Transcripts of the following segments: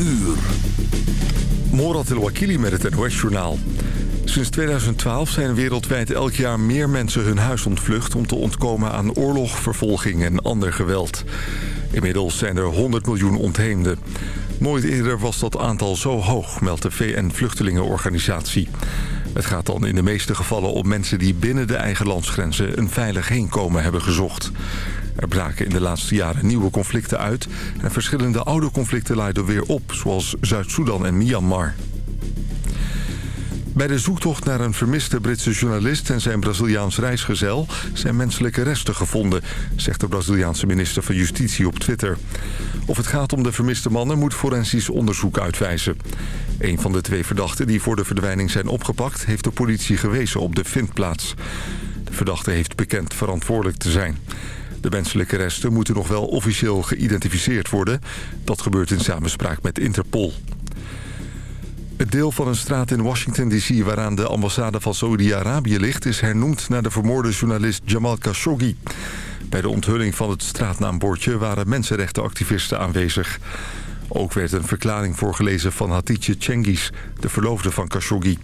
uur. Morat El-Wakili met het NOS-journaal. Sinds 2012 zijn wereldwijd elk jaar meer mensen hun huis ontvlucht... om te ontkomen aan oorlog, vervolging en ander geweld. Inmiddels zijn er 100 miljoen ontheemden. Nooit eerder was dat aantal zo hoog, meldt de VN-vluchtelingenorganisatie. Het gaat dan in de meeste gevallen om mensen die binnen de eigen landsgrenzen... een veilig heenkomen hebben gezocht. Er braken in de laatste jaren nieuwe conflicten uit... en verschillende oude conflicten leiden weer op, zoals Zuid-Soedan en Myanmar. Bij de zoektocht naar een vermiste Britse journalist en zijn Braziliaans reisgezel zijn menselijke resten gevonden, zegt de Braziliaanse minister van Justitie op Twitter. Of het gaat om de vermiste mannen moet forensisch onderzoek uitwijzen. Een van de twee verdachten die voor de verdwijning zijn opgepakt heeft de politie gewezen op de vindplaats. De verdachte heeft bekend verantwoordelijk te zijn. De menselijke resten moeten nog wel officieel geïdentificeerd worden. Dat gebeurt in samenspraak met Interpol. Het deel van een straat in Washington D.C. waaraan de ambassade van Saudi-Arabië ligt... is hernoemd naar de vermoorde journalist Jamal Khashoggi. Bij de onthulling van het straatnaambordje waren mensenrechtenactivisten aanwezig. Ook werd een verklaring voorgelezen van Hatice Cengiz, de verloofde van Khashoggi.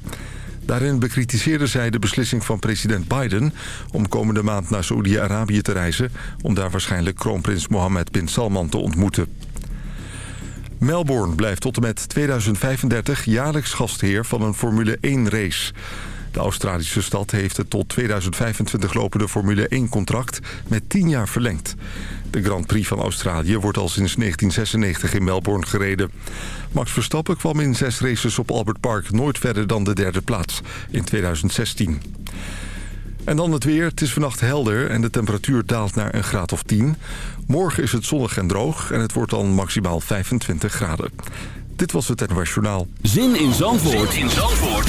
Daarin bekritiseerde zij de beslissing van president Biden... om komende maand naar Saoedi-Arabië te reizen... om daar waarschijnlijk kroonprins Mohammed bin Salman te ontmoeten. Melbourne blijft tot en met 2035 jaarlijks gastheer van een Formule 1-race. De Australische stad heeft het tot 2025 lopende Formule 1-contract met 10 jaar verlengd. De Grand Prix van Australië wordt al sinds 1996 in Melbourne gereden. Max Verstappen kwam in zes races op Albert Park nooit verder dan de derde plaats in 2016. En dan het weer. Het is vannacht helder en de temperatuur daalt naar een graad of 10. Morgen is het zonnig en droog en het wordt dan maximaal 25 graden. Dit was het NOS Journaal. Zin in Zandvoort, zin in Zandvoort.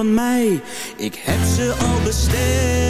Van mij. Ik heb ze al besteld.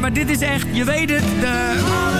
Maar dit is echt, je weet het, de...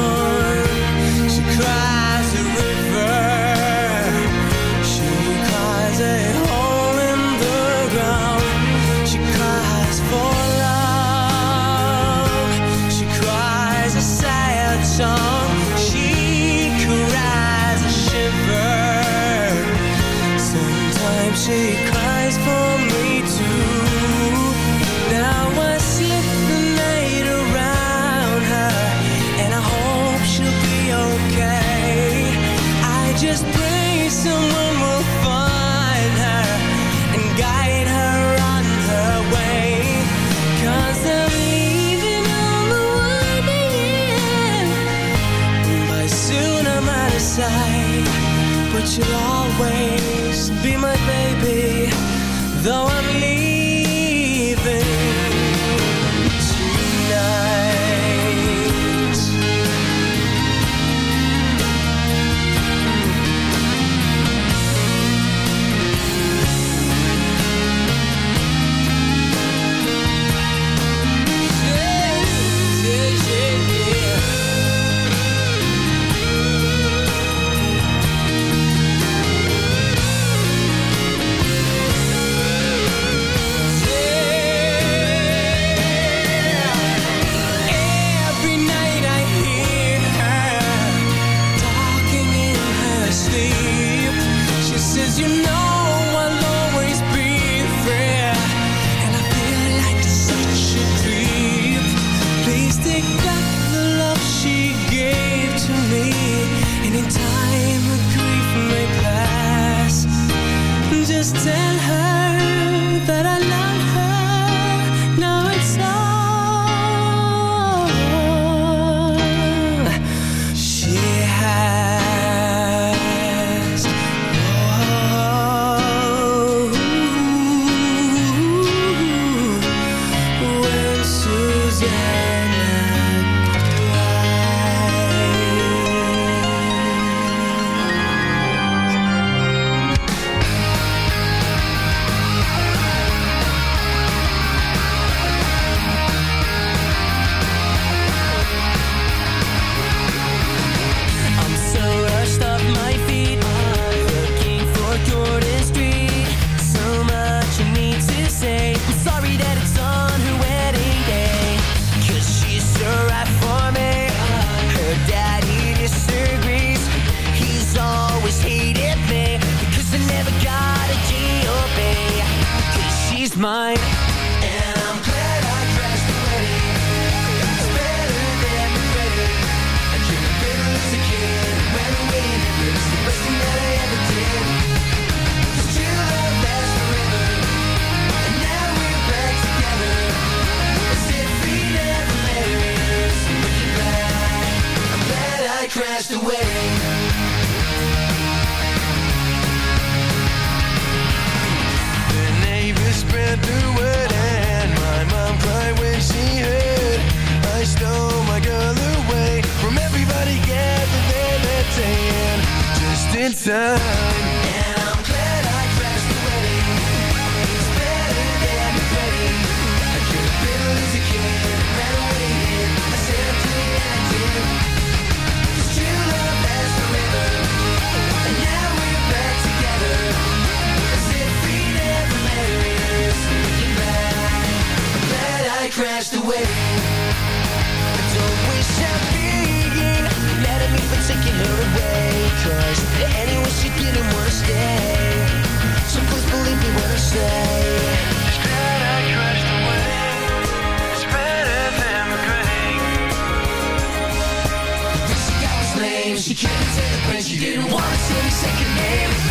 She couldn't take the pain, she didn't wanna say second name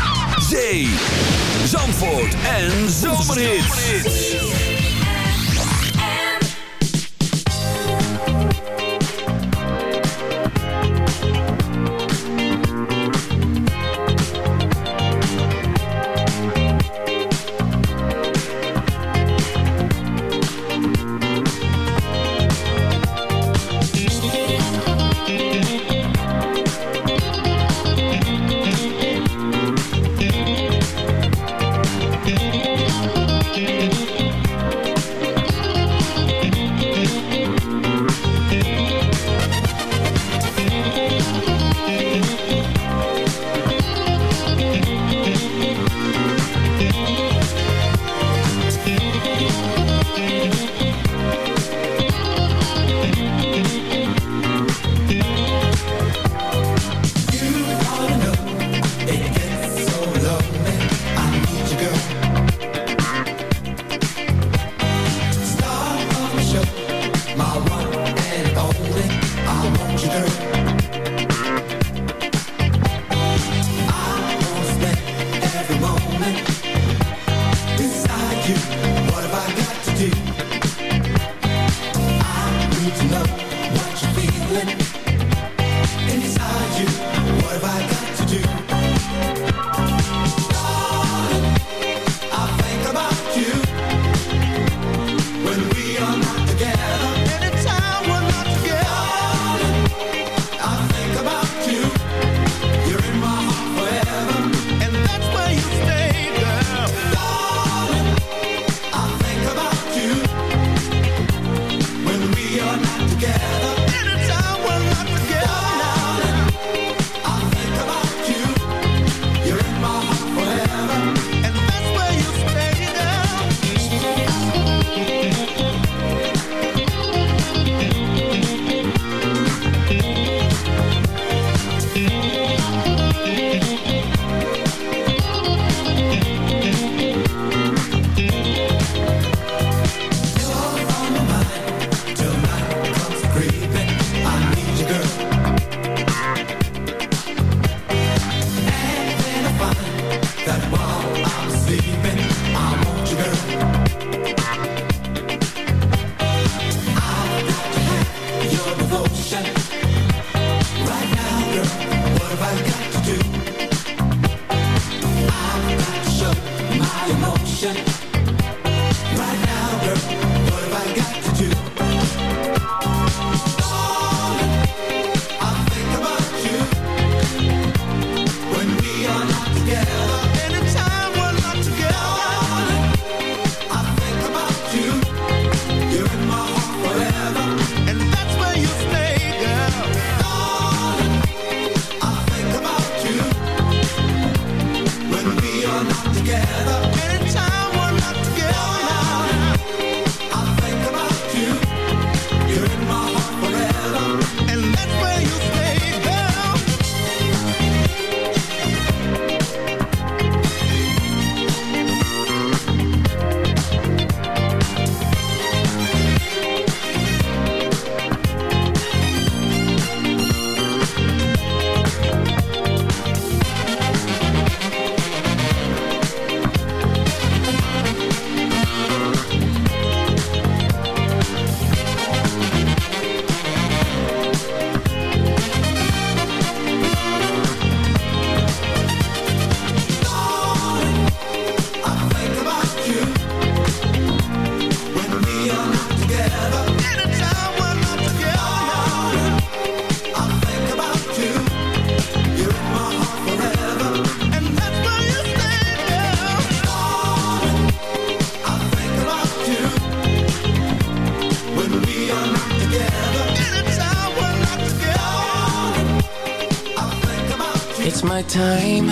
time.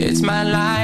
It's my life.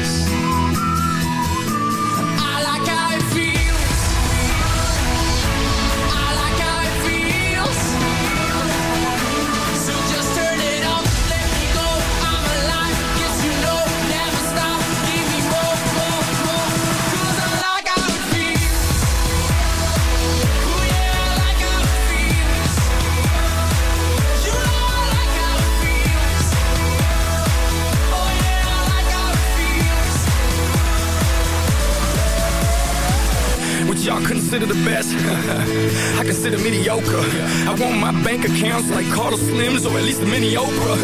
Consider the best? I consider mediocre. I want my bank accounts like Carter Slims or at least a mini Oprah.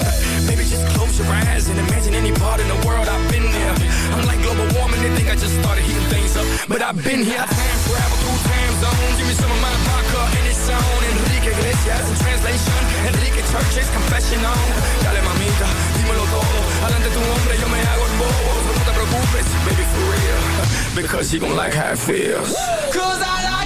Baby, just close your eyes and imagine any part in the world I've been there. I'm like global warming, they think I just started heating things up. But I've been here, I time travel through time zones. Give me some of my vodka in its zone. Enrique Iglesias in translation. Enrique Church's confession on. Dale mamita, dímelo todo. Adelante tu hombre, yo me hago el bobo. No te preocupes, baby, for real. Because you gon' like how it feels. Cause I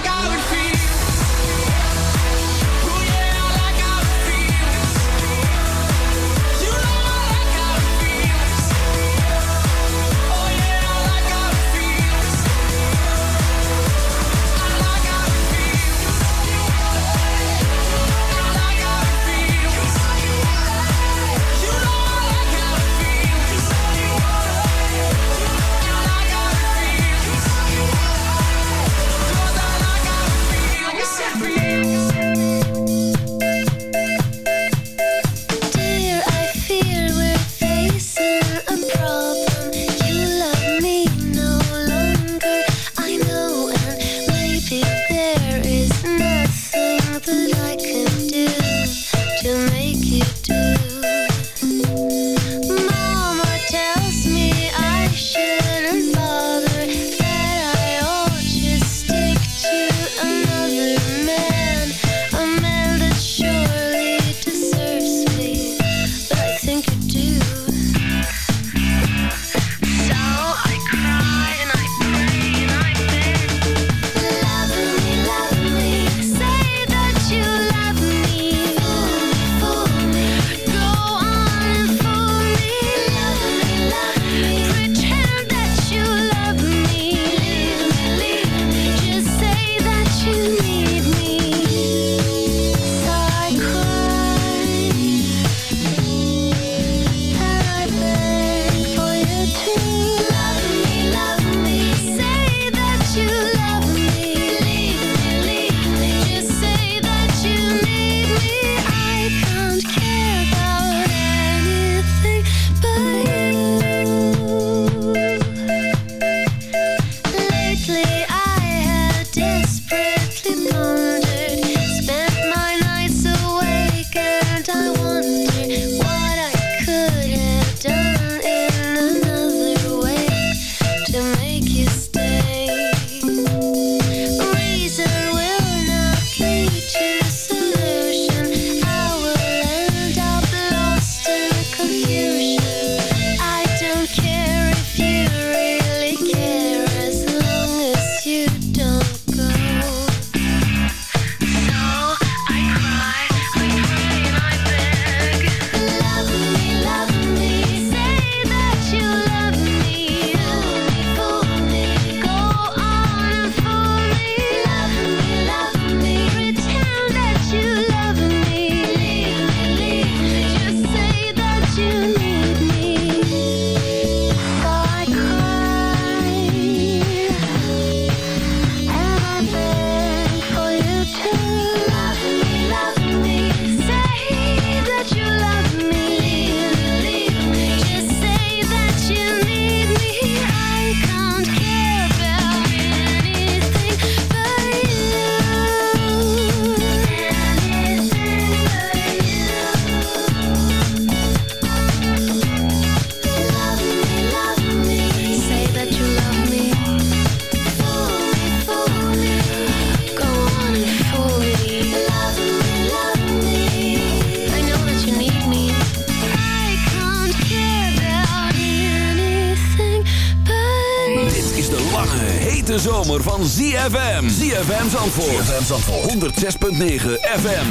106.9 FM.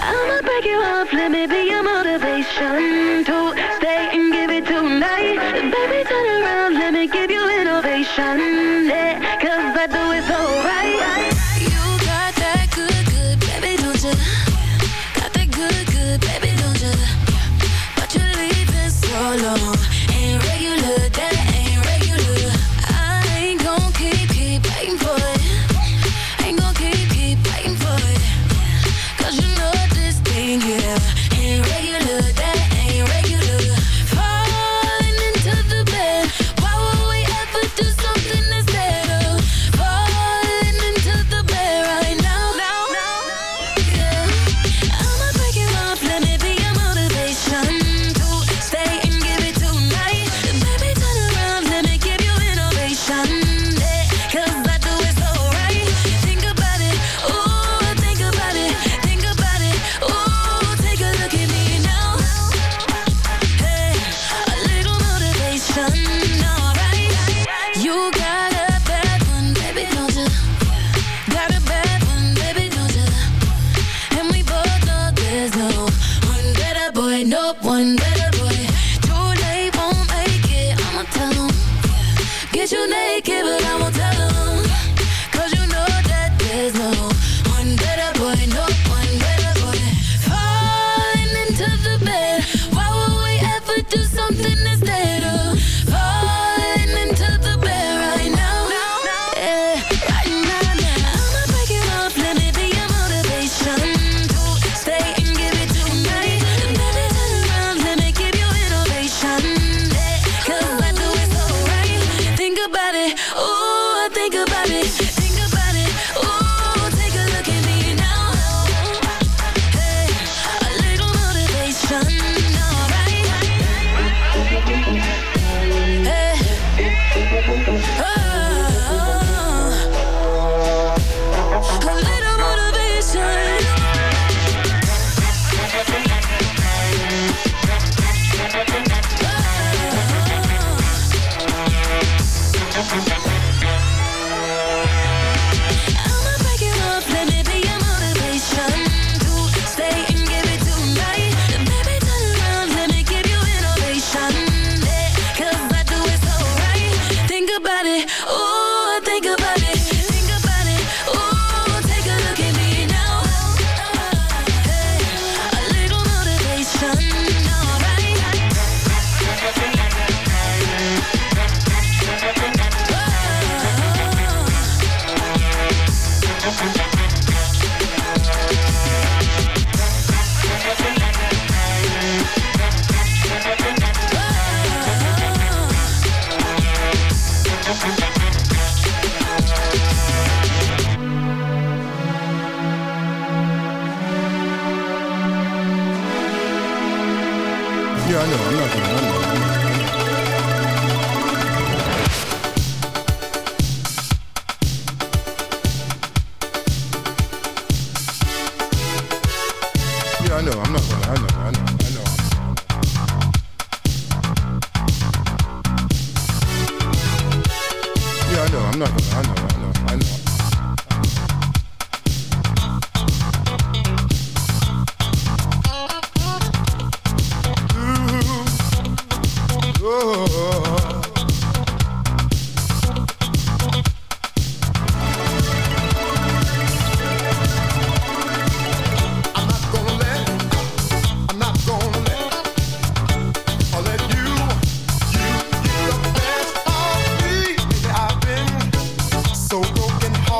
I'ma break you off, let me be your motivation To stay and give it tonight Baby, turn around, let me give you innovation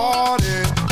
party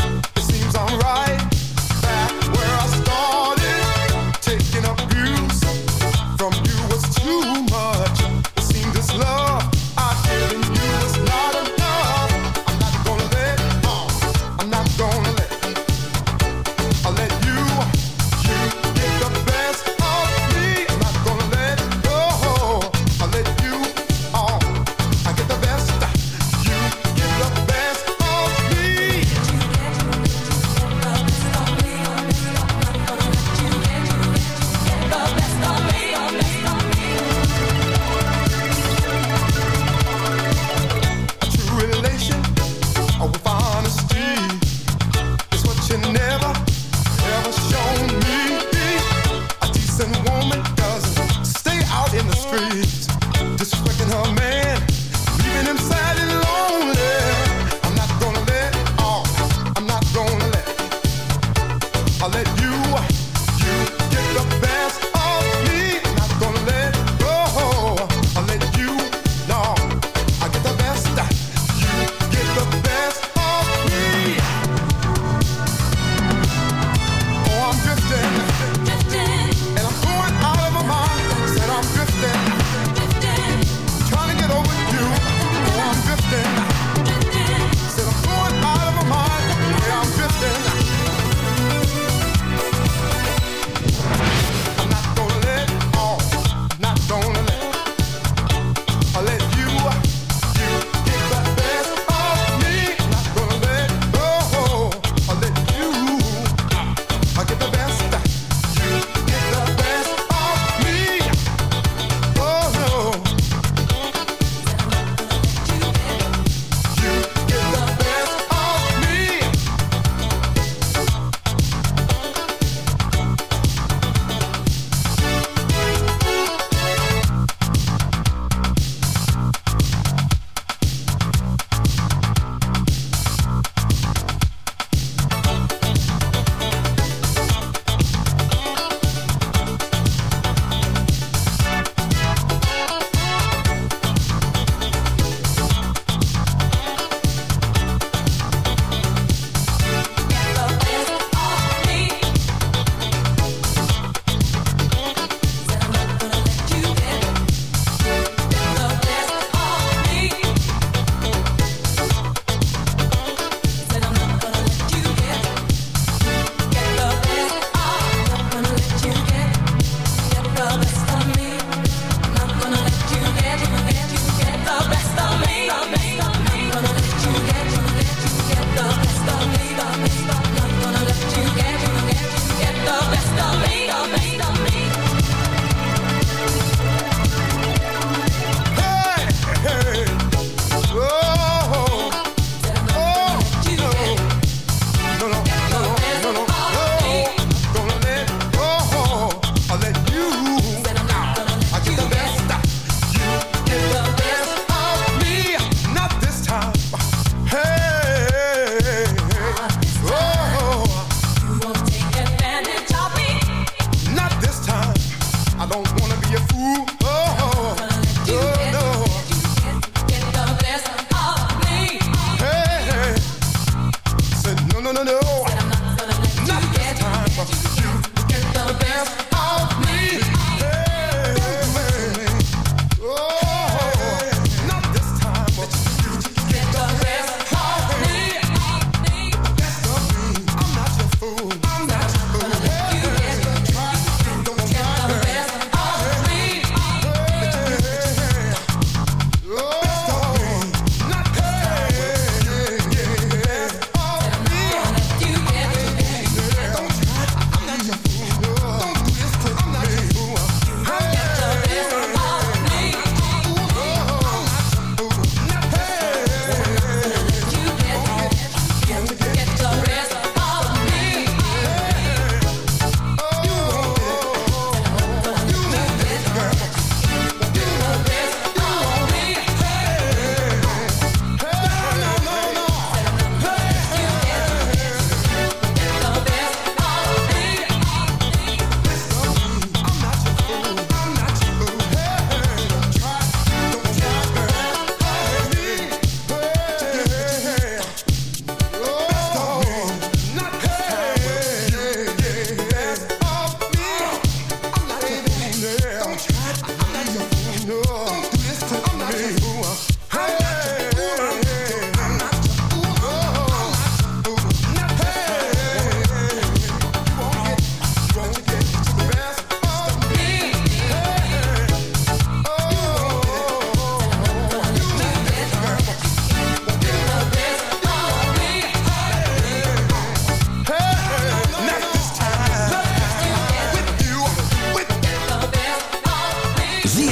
no, no, no.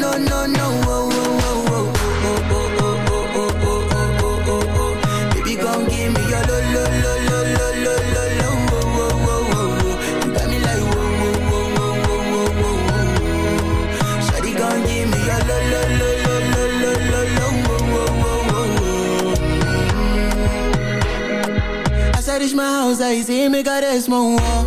no, no, no, oh, oh, oh, oh, oh, oh, oh, oh, oh, oh, oh, oh, oh, oh, baby, come give me your lo, lo, lo, lo, lo, lo, lo, lo, oh, oh, oh, oh, you got me like oh, oh, oh, oh, oh, oh, oh, oh, shawty, come give me your I reach my house, I see me got a small walk.